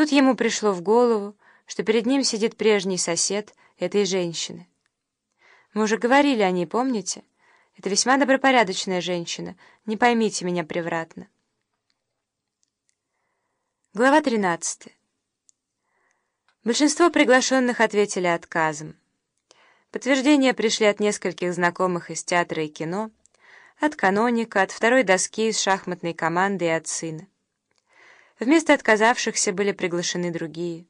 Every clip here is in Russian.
Тут ему пришло в голову, что перед ним сидит прежний сосед этой женщины. Мы уже говорили о ней, помните? Это весьма добропорядочная женщина, не поймите меня превратно. Глава 13. Большинство приглашенных ответили отказом. Подтверждения пришли от нескольких знакомых из театра и кино, от каноника, от второй доски из шахматной команды и от сына. Вместо отказавшихся были приглашены другие.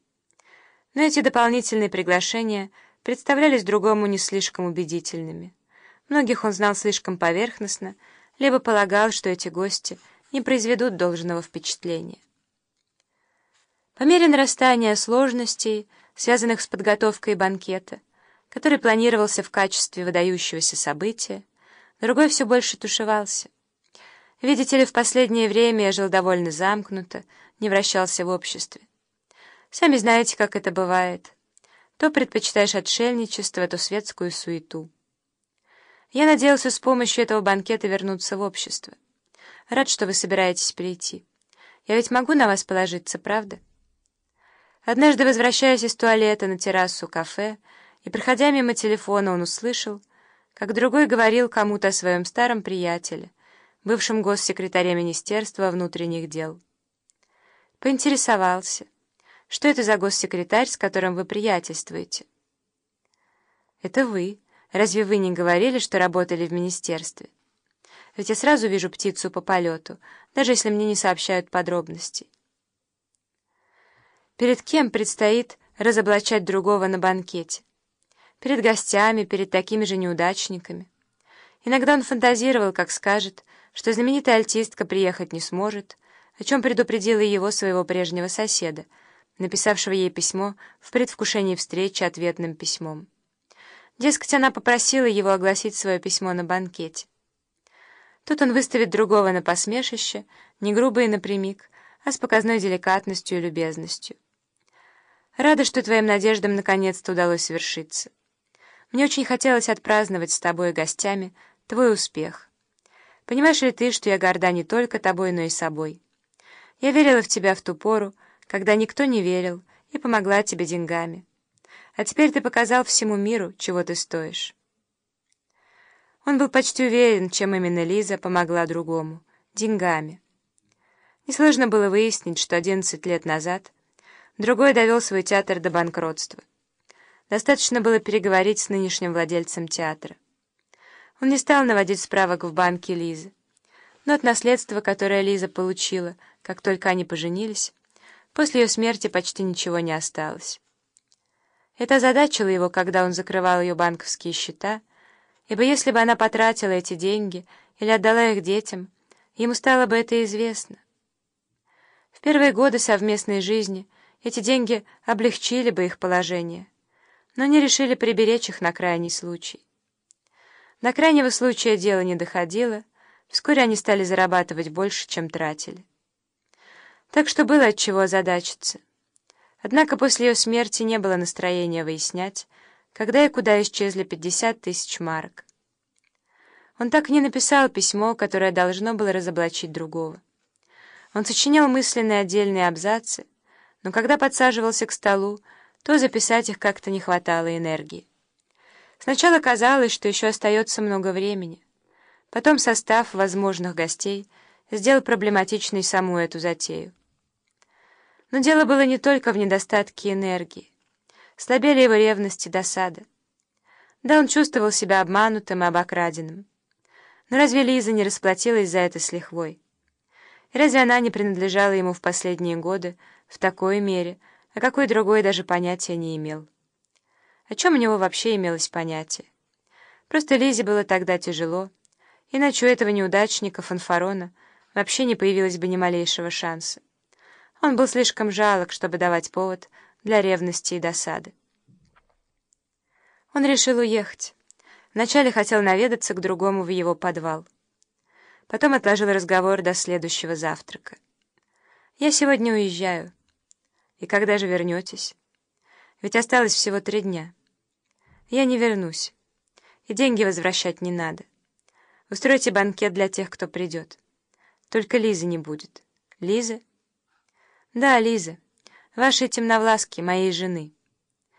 Но эти дополнительные приглашения представлялись другому не слишком убедительными. Многих он знал слишком поверхностно, либо полагал, что эти гости не произведут должного впечатления. По мере нарастания сложностей, связанных с подготовкой банкета, который планировался в качестве выдающегося события, другой все больше тушевался. Видите ли, в последнее время я жил довольно замкнуто, не вращался в обществе. Сами знаете, как это бывает. То предпочитаешь отшельничество, то светскую суету. Я надеялся с помощью этого банкета вернуться в общество. Рад, что вы собираетесь прийти. Я ведь могу на вас положиться, правда? Однажды, возвращаясь из туалета на террасу кафе, и, проходя мимо телефона, он услышал, как другой говорил кому-то о своем старом приятеле, бывшем госсекретаре Министерства внутренних дел. Поинтересовался, что это за госсекретарь, с которым вы приятельствуете? «Это вы. Разве вы не говорили, что работали в министерстве? Ведь я сразу вижу птицу по полету, даже если мне не сообщают подробностей». Перед кем предстоит разоблачать другого на банкете? перед гостями, перед такими же неудачниками. Иногда он фантазировал, как скажет, что знаменитая альтистка приехать не сможет, о чем предупредила его своего прежнего соседа, написавшего ей письмо в предвкушении встречи ответным письмом. Дескать, она попросила его огласить свое письмо на банкете. Тут он выставит другого на посмешище, не грубо и напрямик, а с показной деликатностью и любезностью. Рада, что твоим надеждам наконец-то удалось свершиться. Мне очень хотелось отпраздновать с тобой и гостями твой успех. Понимаешь ли ты, что я горда не только тобой, но и собой? Я верила в тебя в ту пору, когда никто не верил, и помогла тебе деньгами. А теперь ты показал всему миру, чего ты стоишь. Он был почти уверен, чем именно Лиза помогла другому — деньгами. Несложно было выяснить, что 11 лет назад другой довел свой театр до банкротства. Достаточно было переговорить с нынешним владельцем театра. Он не стал наводить справок в банке Лизы. Но от наследства, которое Лиза получила, как только они поженились, после ее смерти почти ничего не осталось. Это озадачило его, когда он закрывал ее банковские счета, ибо если бы она потратила эти деньги или отдала их детям, ему стало бы это известно. В первые годы совместной жизни эти деньги облегчили бы их положение но не решили приберечь их на крайний случай. До крайнего случая дело не доходило, вскоре они стали зарабатывать больше, чем тратили. Так что было от чего озадачиться. Однако после ее смерти не было настроения выяснять, когда и куда исчезли 50 тысяч марок. Он так и не написал письмо, которое должно было разоблачить другого. Он сочинял мысленные отдельные абзацы, но когда подсаживался к столу, то записать их как-то не хватало энергии. Сначала казалось, что еще остается много времени. Потом состав возможных гостей сделал проблематичной саму эту затею. Но дело было не только в недостатке энергии. Слабели его ревность и досада. Да, он чувствовал себя обманутым и обокраденным. Но разве Лиза не расплатилась за это с лихвой? И разве она не принадлежала ему в последние годы в такой мере, а какой другой даже понятия не имел. О чем у него вообще имелось понятие? Просто Лизе было тогда тяжело, иначе у этого неудачника фанфарона вообще не появилось бы ни малейшего шанса. Он был слишком жалок, чтобы давать повод для ревности и досады. Он решил уехать. Вначале хотел наведаться к другому в его подвал. Потом отложил разговор до следующего завтрака. «Я сегодня уезжаю». И когда же вернетесь? Ведь осталось всего три дня. Я не вернусь. И деньги возвращать не надо. Устройте банкет для тех, кто придет. Только Лизы не будет. Лиза? Да, Лиза. вашей темновласки, моей жены».